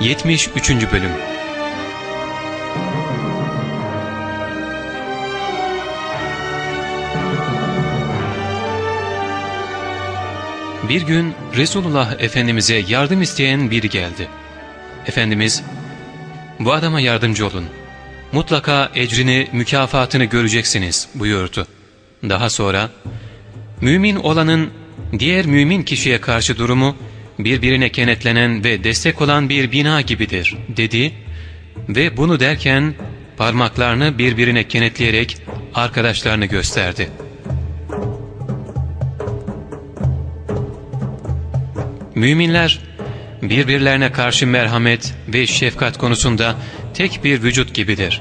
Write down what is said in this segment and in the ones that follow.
73. Bölüm Bir gün Resulullah Efendimiz'e yardım isteyen biri geldi. Efendimiz, bu adama yardımcı olun. Mutlaka ecrini, mükafatını göreceksiniz buyurdu. Daha sonra, mümin olanın diğer mümin kişiye karşı durumu, birbirine kenetlenen ve destek olan bir bina gibidir dedi ve bunu derken parmaklarını birbirine kenetleyerek arkadaşlarını gösterdi. Müminler birbirlerine karşı merhamet ve şefkat konusunda tek bir vücut gibidir.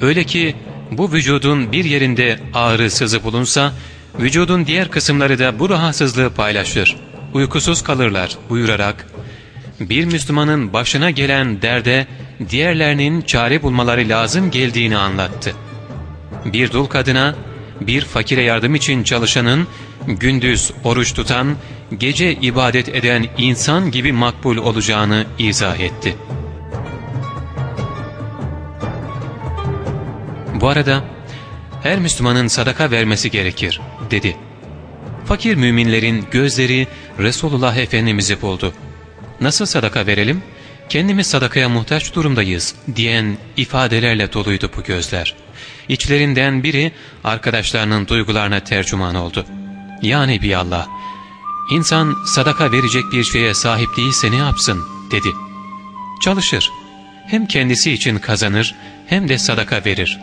Öyle ki bu vücudun bir yerinde ağrı sızı bulunsa, vücudun diğer kısımları da bu rahatsızlığı paylaşır. Uykusuz kalırlar buyurarak, bir Müslümanın başına gelen derde diğerlerinin çare bulmaları lazım geldiğini anlattı. Bir dul kadına, bir fakire yardım için çalışanın, gündüz oruç tutan, gece ibadet eden insan gibi makbul olacağını izah etti. Bu arada her Müslümanın sadaka vermesi gerekir dedi. Fakir müminlerin gözleri Resulullah Efendimiz'i buldu. Nasıl sadaka verelim? Kendimiz sadakaya muhtaç durumdayız diyen ifadelerle doluydu bu gözler. İçlerinden biri arkadaşlarının duygularına tercüman oldu. Yani bir Allah, insan sadaka verecek bir şeye sahip değilse ne yapsın dedi. Çalışır. Hem kendisi için kazanır hem de sadaka verir.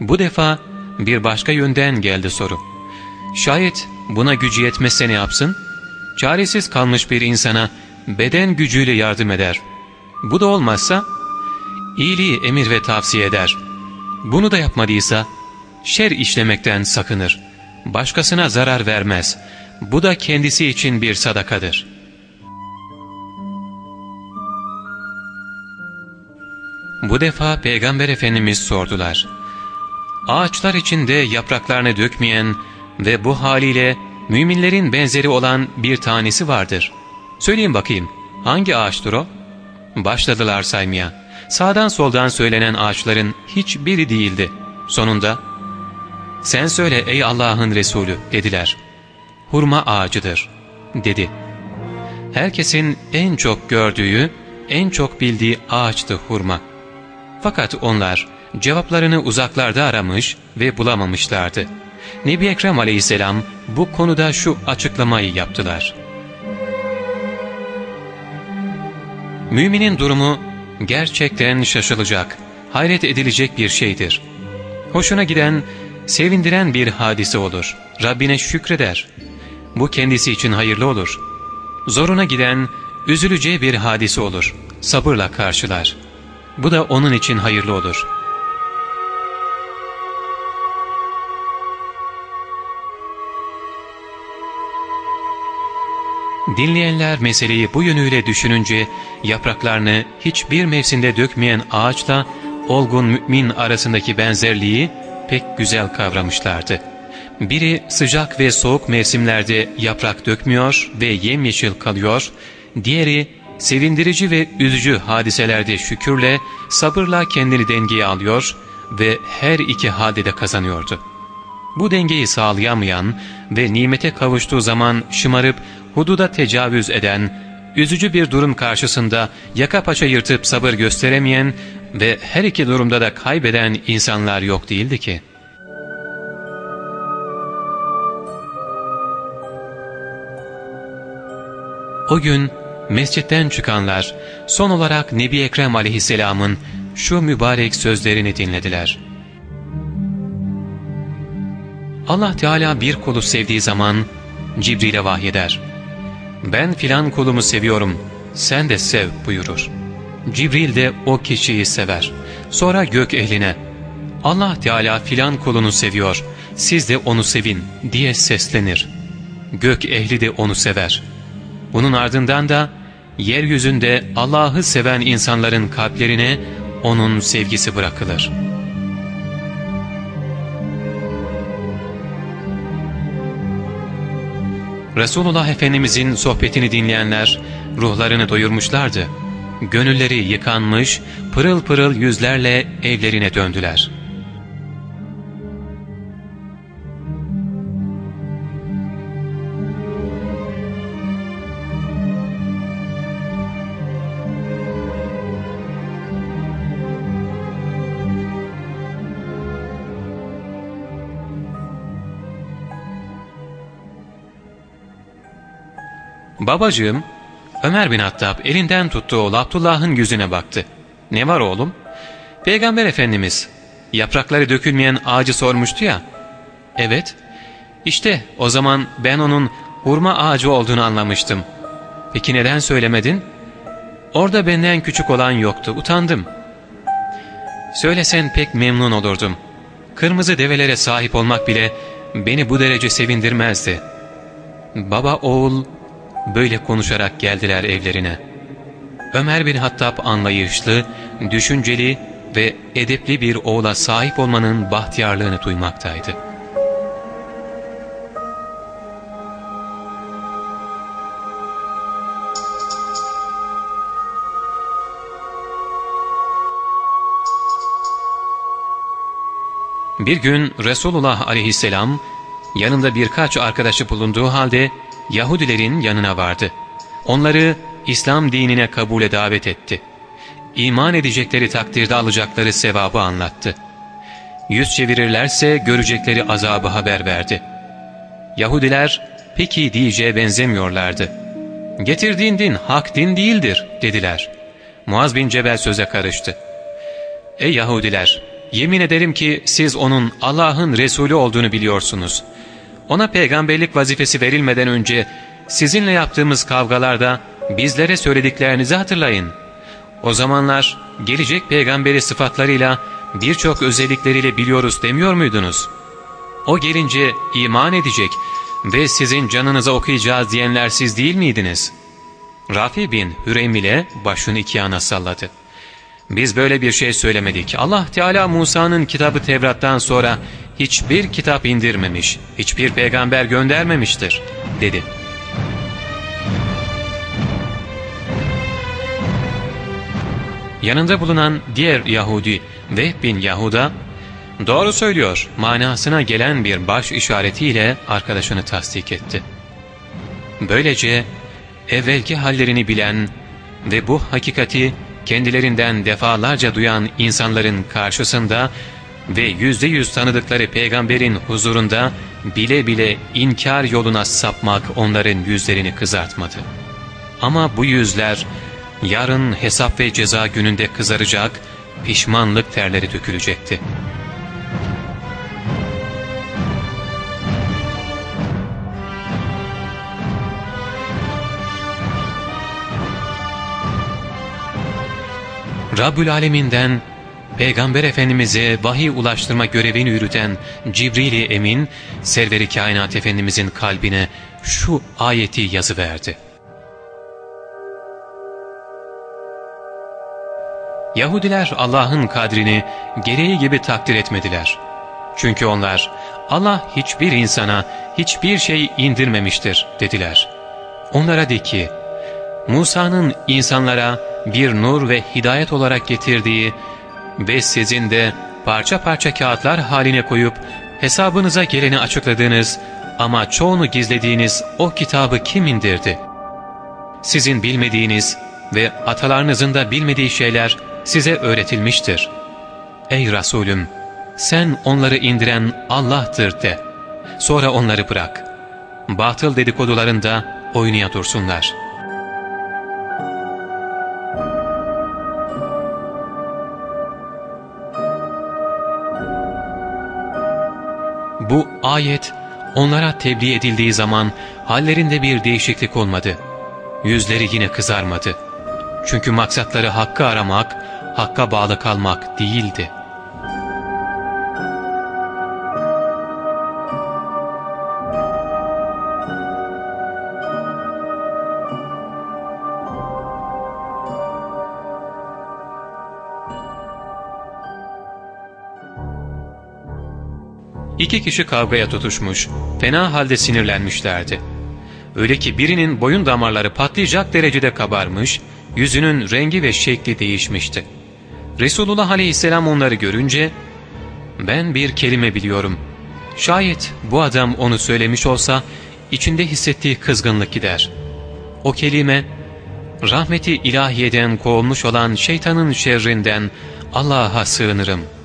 Bu defa bir başka yönden geldi soru. Şayet buna gücü yetmezse ne yapsın? Çaresiz kalmış bir insana beden gücüyle yardım eder. Bu da olmazsa iyiliği emir ve tavsiye eder. Bunu da yapmadıysa şer işlemekten sakınır. Başkasına zarar vermez. Bu da kendisi için bir sadakadır. Bu defa Peygamber Efendimiz sordular. Ağaçlar içinde yapraklarını dökmeyen ve bu haliyle müminlerin benzeri olan bir tanesi vardır. Söyleyin bakayım hangi ağaçtır o? Başladılar saymaya. Sağdan soldan söylenen ağaçların hiçbiri değildi. Sonunda sen söyle ey Allah'ın Resulü dediler. Hurma ağacıdır dedi. Herkesin en çok gördüğü, en çok bildiği ağaçtı hurma. Fakat onlar cevaplarını uzaklarda aramış ve bulamamışlardı. Nebi Ekrem aleyhisselam bu konuda şu açıklamayı yaptılar. Müminin durumu gerçekten şaşılacak, hayret edilecek bir şeydir. Hoşuna giden, sevindiren bir hadise olur. Rabbine şükreder. Bu kendisi için hayırlı olur. Zoruna giden, üzüleceği bir hadise olur. Sabırla karşılar. Bu da onun için hayırlı olur.'' Dinleyenler meseleyi bu yönüyle düşününce yapraklarını hiçbir mevsimde dökmeyen ağaçla olgun mümin arasındaki benzerliği pek güzel kavramışlardı. Biri sıcak ve soğuk mevsimlerde yaprak dökmüyor ve yemyeşil kalıyor, diğeri sevindirici ve üzücü hadiselerde şükürle, sabırla kendini dengeye alıyor ve her iki halde de kazanıyordu. Bu dengeyi sağlayamayan ve nimete kavuştuğu zaman şımarıp hududa tecavüz eden, üzücü bir durum karşısında yaka paça yırtıp sabır gösteremeyen ve her iki durumda da kaybeden insanlar yok değildi ki. O gün mescitten çıkanlar son olarak Nebi Ekrem aleyhisselamın şu mübarek sözlerini dinlediler. Allah Teala bir kolu sevdiği zaman Cibril'e vahyeder ben filan kulumu seviyorum, sen de sev buyurur. Cibril de o kişiyi sever. Sonra gök ehline, Allah Teala filan kulunu seviyor, siz de onu sevin diye seslenir. Gök ehli de onu sever. Bunun ardından da yeryüzünde Allah'ı seven insanların kalplerine onun sevgisi bırakılır.'' Resulullah Efendimizin sohbetini dinleyenler ruhlarını doyurmuşlardı. gönülleri yıkanmış, pırıl pırıl yüzlerle evlerine döndüler. Babacığım, Ömer bin Hattab elinden tuttuğu Abdullah'ın yüzüne baktı. Ne var oğlum? Peygamber Efendimiz yaprakları dökülmeyen ağacı sormuştu ya. Evet. İşte o zaman ben onun hurma ağacı olduğunu anlamıştım. Peki neden söylemedin? Orada benden küçük olan yoktu. Utandım. Söylesen pek memnun olurdum. Kırmızı develere sahip olmak bile beni bu derece sevindirmezdi. Baba oğul böyle konuşarak geldiler evlerine. Ömer bin Hattab anlayışlı, düşünceli ve edepli bir oğula sahip olmanın bahtiyarlığını duymaktaydı. Bir gün Resulullah aleyhisselam yanında birkaç arkadaşı bulunduğu halde Yahudilerin yanına vardı. Onları İslam dinine kabule davet etti. İman edecekleri takdirde alacakları sevabı anlattı. Yüz çevirirlerse görecekleri azabı haber verdi. Yahudiler peki diyeceğe benzemiyorlardı. Getirdiğin din hak din değildir dediler. Muaz bin Cebel söze karıştı. Ey Yahudiler! Yemin ederim ki siz onun Allah'ın Resulü olduğunu biliyorsunuz. Ona peygamberlik vazifesi verilmeden önce sizinle yaptığımız kavgalarda bizlere söylediklerinizi hatırlayın. O zamanlar gelecek peygamberi sıfatlarıyla birçok özellikleriyle biliyoruz demiyor muydunuz? O gelince iman edecek ve sizin canınıza okuyacağız diyenler siz değil miydiniz? Rafi bin Hüreym ile başını iki yana salladı. Biz böyle bir şey söylemedik. Allah Teala Musa'nın kitabı Tevrat'tan sonra hiçbir kitap indirmemiş, hiçbir peygamber göndermemiştir, dedi. Yanında bulunan diğer Yahudi Vehb bin Yahuda, doğru söylüyor manasına gelen bir baş işaretiyle arkadaşını tasdik etti. Böylece evvelki hallerini bilen ve bu hakikati kendilerinden defalarca duyan insanların karşısında ve yüzde yüz tanıdıkları peygamberin huzurunda bile bile inkar yoluna sapmak onların yüzlerini kızartmadı. Ama bu yüzler yarın hesap ve ceza gününde kızaracak, pişmanlık terleri dökülecekti. Rabbül Alemin'den Peygamber Efendimiz'e vahiy ulaştırma görevini yürüten Cibril-i Emin, Server-i Kainat Efendimiz'in kalbine şu ayeti yazıverdi. Yahudiler Allah'ın kadrini gereği gibi takdir etmediler. Çünkü onlar Allah hiçbir insana hiçbir şey indirmemiştir dediler. Onlara de ki, Musa'nın insanlara bir nur ve hidayet olarak getirdiği ve sizin de parça parça kağıtlar haline koyup hesabınıza geleni açıkladığınız ama çoğunu gizlediğiniz o kitabı kim indirdi? Sizin bilmediğiniz ve atalarınızın da bilmediği şeyler size öğretilmiştir. Ey Resulüm! Sen onları indiren Allah'tır de. Sonra onları bırak. Batıl dedikodularında oynaya dursunlar.'' Bu ayet onlara tebliğ edildiği zaman hallerinde bir değişiklik olmadı. Yüzleri yine kızarmadı. Çünkü maksatları hakkı aramak, hakka bağlı kalmak değildi. İki kişi kavgaya tutuşmuş, fena halde sinirlenmişlerdi. Öyle ki birinin boyun damarları patlayacak derecede kabarmış, yüzünün rengi ve şekli değişmişti. Resulullah aleyhisselam onları görünce, ''Ben bir kelime biliyorum. Şayet bu adam onu söylemiş olsa, içinde hissettiği kızgınlık gider. O kelime, rahmeti ilahiyeden kovulmuş olan şeytanın şerrinden Allah'a sığınırım.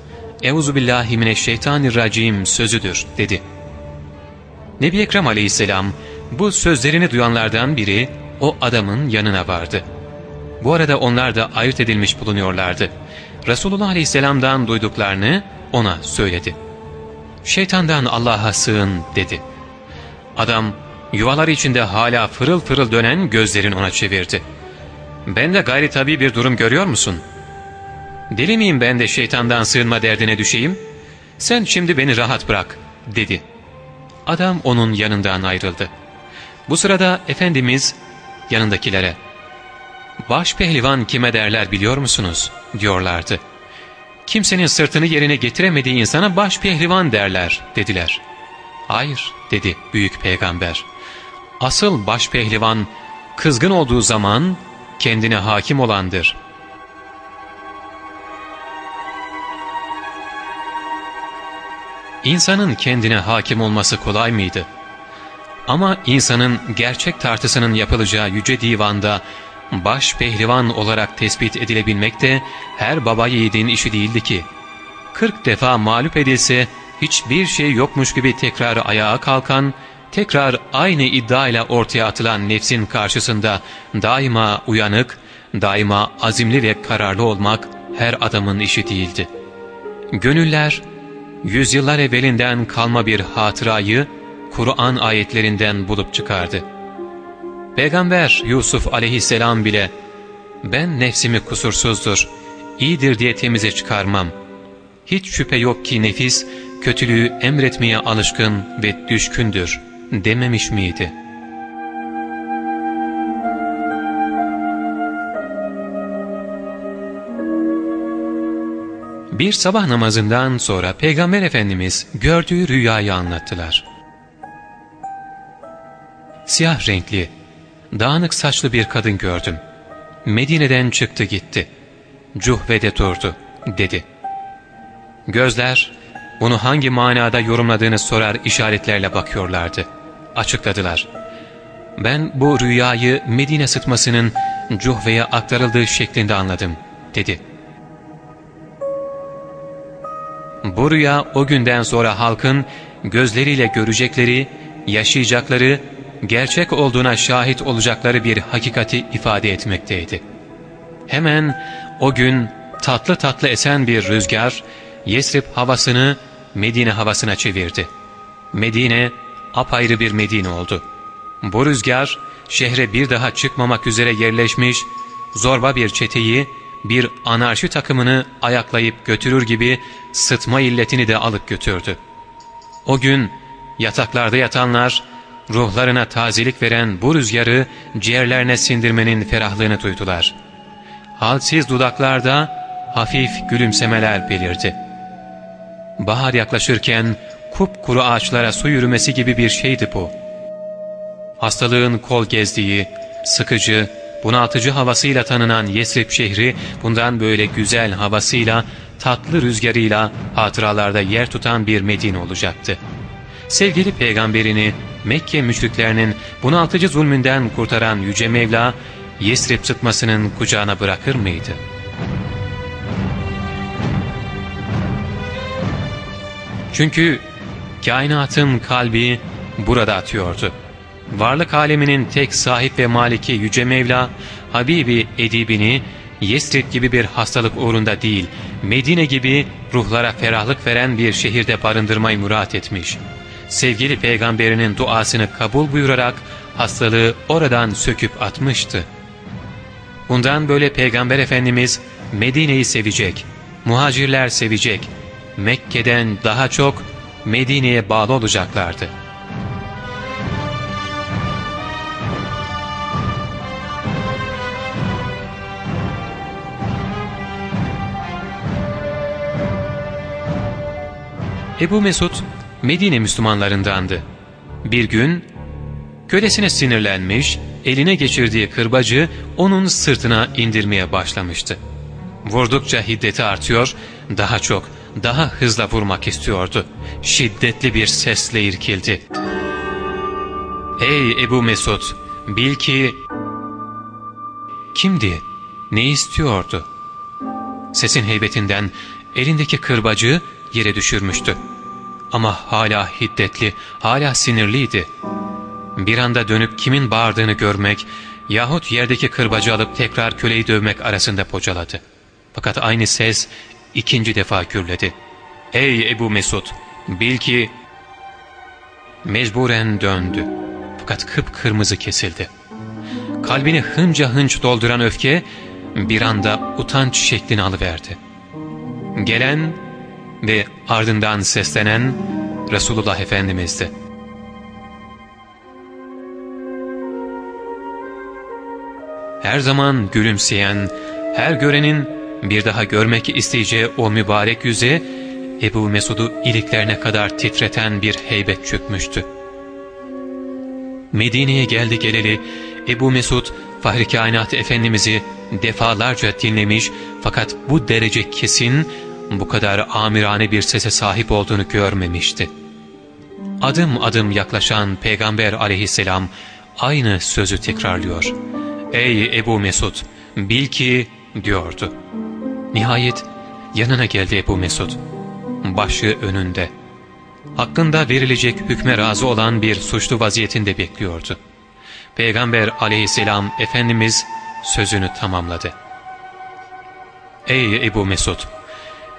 Euzubillahimineşşeytanirracim sözüdür dedi. Nebi Ekrem aleyhisselam bu sözlerini duyanlardan biri o adamın yanına vardı. Bu arada onlar da ayırt edilmiş bulunuyorlardı. Resulullah aleyhisselamdan duyduklarını ona söyledi. Şeytandan Allah'a sığın dedi. Adam yuvalar içinde hala fırıl fırıl dönen gözlerini ona çevirdi. Ben de gayri tabi bir durum görüyor musun? Deli miyim ben de şeytandan sığınma derdine düşeyim? Sen şimdi beni rahat bırak dedi. Adam onun yanından ayrıldı. Bu sırada Efendimiz yanındakilere ''Baş pehlivan kime derler biliyor musunuz?'' diyorlardı. ''Kimsenin sırtını yerine getiremediği insana baş pehlivan derler.'' dediler. ''Hayır'' dedi büyük peygamber. ''Asıl baş pehlivan kızgın olduğu zaman kendine hakim olandır. İnsanın kendine hakim olması kolay mıydı? Ama insanın gerçek tartısının yapılacağı yüce divanda baş pehlivan olarak tespit edilebilmek de her baba yiğidin işi değildi ki. Kırk defa mağlup edilse hiçbir şey yokmuş gibi tekrar ayağa kalkan, tekrar aynı iddiayla ortaya atılan nefsin karşısında daima uyanık, daima azimli ve kararlı olmak her adamın işi değildi. Gönüller, yüzyıllar evvelinden kalma bir hatırayı Kur'an ayetlerinden bulup çıkardı. Peygamber Yusuf aleyhisselam bile ben nefsimi kusursuzdur, iyidir diye temize çıkarmam. Hiç şüphe yok ki nefis kötülüğü emretmeye alışkın ve düşkündür dememiş miydi? Bir sabah namazından sonra Peygamber Efendimiz gördüğü rüyayı anlattılar. Siyah renkli, dağınık saçlı bir kadın gördüm. Medine'den çıktı gitti. Cuhve'de durdu, dedi. Gözler, bunu hangi manada yorumladığını sorar işaretlerle bakıyorlardı. Açıkladılar. Ben bu rüyayı Medine sıtmasının Cuhve'ye aktarıldığı şeklinde anladım, dedi. Bu rüya o günden sonra halkın gözleriyle görecekleri, yaşayacakları gerçek olduğuna şahit olacakları bir hakikati ifade etmekteydi. Hemen o gün tatlı tatlı esen bir rüzgar, Yesrib havasını Medine havasına çevirdi. Medine apayrı bir Medine oldu. Bu rüzgar şehre bir daha çıkmamak üzere yerleşmiş, zorba bir çeteyi, bir anarşi takımını ayaklayıp götürür gibi sıtma illetini de alıp götürdü. O gün yataklarda yatanlar, ruhlarına tazelik veren bu rüzgarı ciğerlerine sindirmenin ferahlığını duydular. Halsiz dudaklarda hafif gülümsemeler belirdi. Bahar yaklaşırken kupkuru ağaçlara su yürümesi gibi bir şeydi bu. Hastalığın kol gezdiği, sıkıcı, bunaltıcı havasıyla tanınan Yesrib şehri bundan böyle güzel havasıyla, tatlı rüzgarıyla hatıralarda yer tutan bir Medine olacaktı. Sevgili peygamberini Mekke müşriklerinin bunaltıcı zulmünden kurtaran Yüce Mevla, Yesrib sıtmasının kucağına bırakır mıydı? Çünkü kainatın kalbi burada atıyordu. Varlık aleminin tek sahip ve maliki Yüce Mevla, Habibi Edibini, Yesrib gibi bir hastalık uğrunda değil, Medine gibi ruhlara ferahlık veren bir şehirde barındırmayı murat etmiş.'' sevgili peygamberinin duasını kabul buyurarak hastalığı oradan söküp atmıştı. Bundan böyle peygamber efendimiz Medine'yi sevecek, muhacirler sevecek, Mekke'den daha çok Medine'ye bağlı olacaklardı. Ebu Mesud Medine Müslümanlarındandı. Bir gün Kölesine sinirlenmiş, eline geçirdiği kırbacı onun sırtına indirmeye başlamıştı. Vurdukça hiddeti artıyor, daha çok, daha hızla vurmak istiyordu. Şiddetli bir sesle irkildi. ''Ey Ebu Mesud, bil ki...'' Kimdi? Ne istiyordu? Sesin heybetinden elindeki kırbacı yere düşürmüştü. Ama hala hiddetli, hala sinirliydi. Bir anda dönüp kimin bağırdığını görmek yahut yerdeki kırbacı alıp tekrar köleyi dövmek arasında pocaladı. Fakat aynı ses ikinci defa gürledi. ''Ey Ebu Mesud, bil ki...'' Mecburen döndü. Fakat kıpkırmızı kesildi. Kalbini hınca hınç dolduran öfke bir anda utanç şeklini alıverdi. Gelen ve ardından seslenen Resulullah Efendimiz'di. Her zaman gülümseyen, her görenin bir daha görmek isteyeceği o mübarek yüze Ebu Mesud'u iliklerine kadar titreten bir heybet çökmüştü. Medine'ye geldi geleli Ebu Mesud Fahri Kainat Efendimiz'i defalarca dinlemiş fakat bu derece kesin, bu kadar amirane bir sese sahip olduğunu görmemişti. Adım adım yaklaşan Peygamber aleyhisselam aynı sözü tekrarlıyor. ''Ey Ebu Mesud, bil ki'' diyordu. Nihayet yanına geldi Ebu Mesud. Başı önünde. Hakkında verilecek hükme razı olan bir suçlu vaziyetinde bekliyordu. Peygamber aleyhisselam Efendimiz sözünü tamamladı. Ey Ebu Mesud!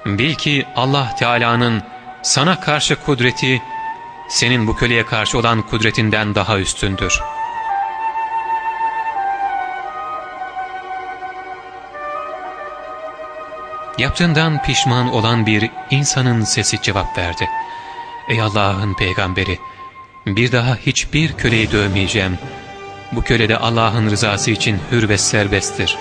Bil ki Allah Teala'nın sana karşı kudreti, senin bu köleye karşı olan kudretinden daha üstündür. Yaptığından pişman olan bir insanın sesi cevap verdi. Ey Allah'ın peygamberi! Bir daha hiçbir köleyi dövmeyeceğim. Bu köle de Allah'ın rızası için hür ve serbesttir.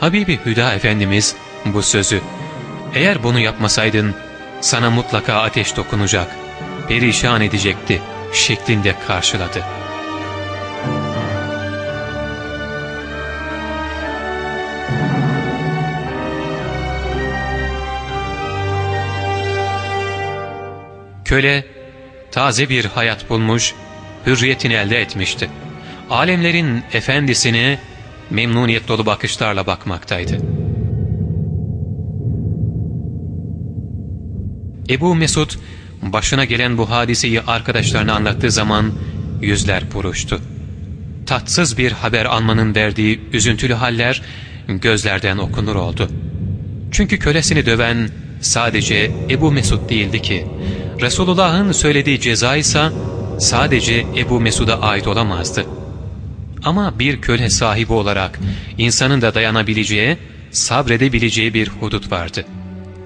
Habibi Hüda Efendimiz bu sözü, eğer bunu yapmasaydın sana mutlaka ateş dokunacak, perişan edecekti şeklinde karşıladı. Köle taze bir hayat bulmuş, hürriyetini elde etmişti. Alemlerin efendisine memnuniyet dolu bakışlarla bakmaktaydı. Ebu Mesud başına gelen bu hadiseyi arkadaşlarına anlattığı zaman yüzler buruştu. Tatsız bir haber almanın verdiği üzüntülü haller gözlerden okunur oldu. Çünkü kölesini döven sadece Ebu Mesud değildi ki, Resulullah'ın söylediği ceza ise sadece Ebu Mesud'a ait olamazdı. Ama bir köle sahibi olarak insanın da dayanabileceği, sabredebileceği bir hudut vardı.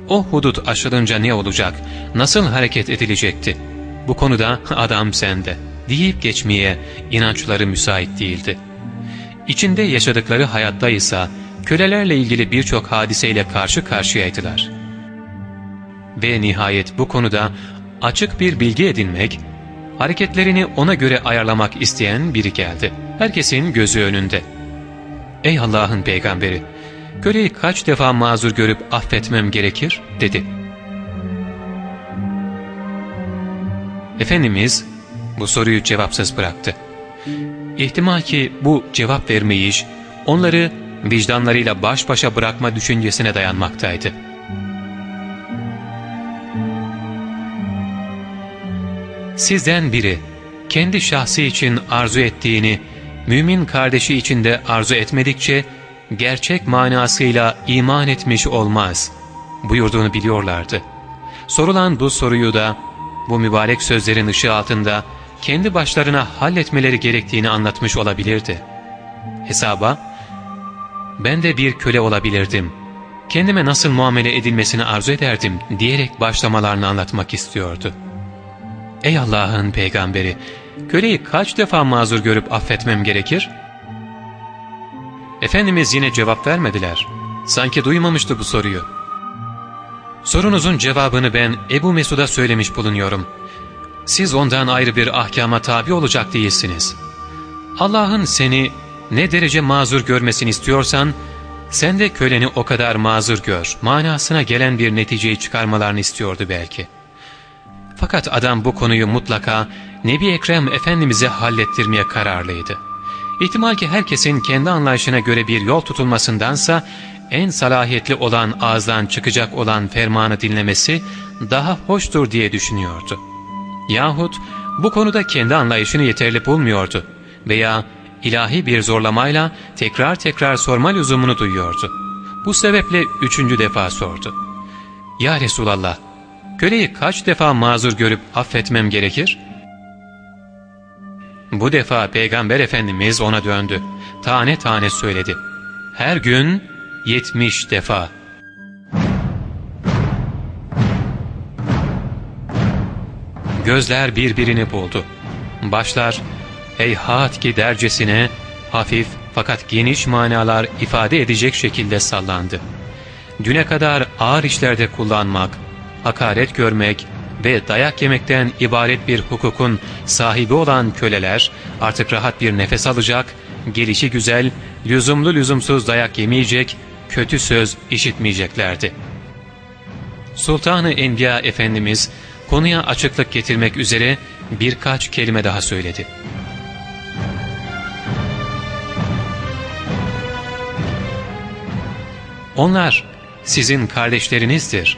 O hudut aşılınca ne olacak, nasıl hareket edilecekti? Bu konuda adam sende deyip geçmeye inançları müsait değildi. İçinde yaşadıkları hayatta ise kölelerle ilgili birçok hadiseyle karşı karşıyaydılar. Ve nihayet bu konuda açık bir bilgi edinmek, hareketlerini ona göre ayarlamak isteyen biri geldi. Herkesin gözü önünde. ''Ey Allah'ın peygamberi, köleyi kaç defa mazur görüp affetmem gerekir?'' dedi. Efendimiz bu soruyu cevapsız bıraktı. İhtimal ki bu cevap verme iş onları vicdanlarıyla baş başa bırakma düşüncesine dayanmaktaydı. Sizden biri kendi şahsı için arzu ettiğini mümin kardeşi için de arzu etmedikçe gerçek manasıyla iman etmiş olmaz buyurduğunu biliyorlardı. Sorulan bu soruyu da bu mübarek sözlerin ışığı altında kendi başlarına halletmeleri gerektiğini anlatmış olabilirdi. Hesaba, ben de bir köle olabilirdim, kendime nasıl muamele edilmesini arzu ederdim diyerek başlamalarını anlatmak istiyordu. Ey Allah'ın peygamberi, köleyi kaç defa mazur görüp affetmem gerekir? Efendimiz yine cevap vermediler. Sanki duymamıştı bu soruyu. Sorunuzun cevabını ben Ebu Mesud'a söylemiş bulunuyorum. Siz ondan ayrı bir ahkama tabi olacak değilsiniz. Allah'ın seni ne derece mazur görmesini istiyorsan, sen de köleni o kadar mazur gör, manasına gelen bir neticeyi çıkarmalarını istiyordu belki. Fakat adam bu konuyu mutlaka Nebi Ekrem Efendimiz'e hallettirmeye kararlıydı. İhtimal ki herkesin kendi anlayışına göre bir yol tutulmasındansa en salahiyetli olan ağızdan çıkacak olan fermanı dinlemesi daha hoştur diye düşünüyordu. Yahut bu konuda kendi anlayışını yeterli bulmuyordu veya ilahi bir zorlamayla tekrar tekrar sorma lüzumunu duyuyordu. Bu sebeple üçüncü defa sordu. ''Ya Resulallah, köleyi kaç defa mazur görüp affetmem gerekir?'' Bu defa Peygamber Efendimiz ona döndü. Tane tane söyledi. Her gün yetmiş defa. Gözler birbirini buldu. Başlar heyhat ki dercesine hafif fakat geniş manalar ifade edecek şekilde sallandı. Düne kadar ağır işlerde kullanmak, hakaret görmek ve dayak yemekten ibaret bir hukukun sahibi olan köleler artık rahat bir nefes alacak, gelişi güzel, lüzumlu lüzumsuz dayak yemeyecek, kötü söz işitmeyeceklerdi. Sultanı Enbiya Efendimiz konuya açıklık getirmek üzere birkaç kelime daha söyledi. Onlar sizin kardeşlerinizdir.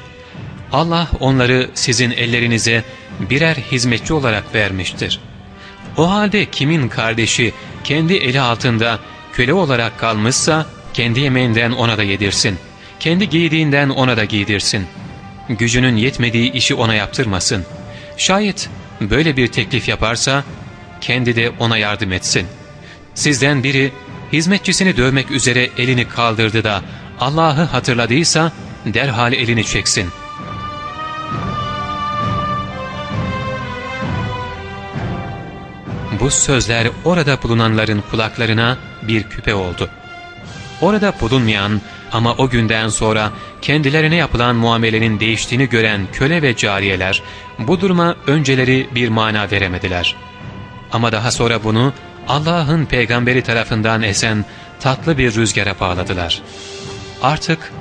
Allah onları sizin ellerinize birer hizmetçi olarak vermiştir. O halde kimin kardeşi kendi eli altında köle olarak kalmışsa kendi yemeğinden ona da yedirsin. Kendi giydiğinden ona da giydirsin. Gücünün yetmediği işi ona yaptırmasın. Şayet böyle bir teklif yaparsa kendi de ona yardım etsin. Sizden biri hizmetçisini dövmek üzere elini kaldırdı da Allah'ı hatırladıysa derhal elini çeksin. Bu sözler orada bulunanların kulaklarına bir küpe oldu. Orada bulunmayan ama o günden sonra kendilerine yapılan muamelenin değiştiğini gören köle ve cariyeler bu duruma önceleri bir mana veremediler. Ama daha sonra bunu Allah'ın peygamberi tarafından esen tatlı bir rüzgara bağladılar. Artık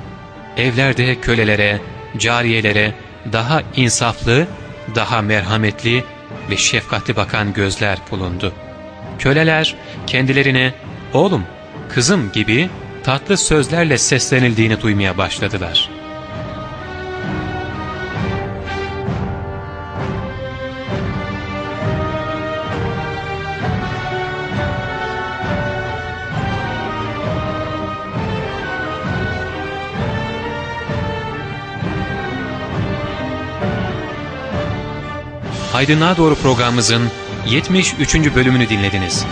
evlerde kölelere, cariyelere daha insaflı, daha merhametli ve şefkatli bakan gözler bulundu. Köleler kendilerine oğlum, kızım gibi tatlı sözlerle seslenildiğini duymaya başladılar. Aydınlığa Doğru programımızın 73. bölümünü dinlediniz.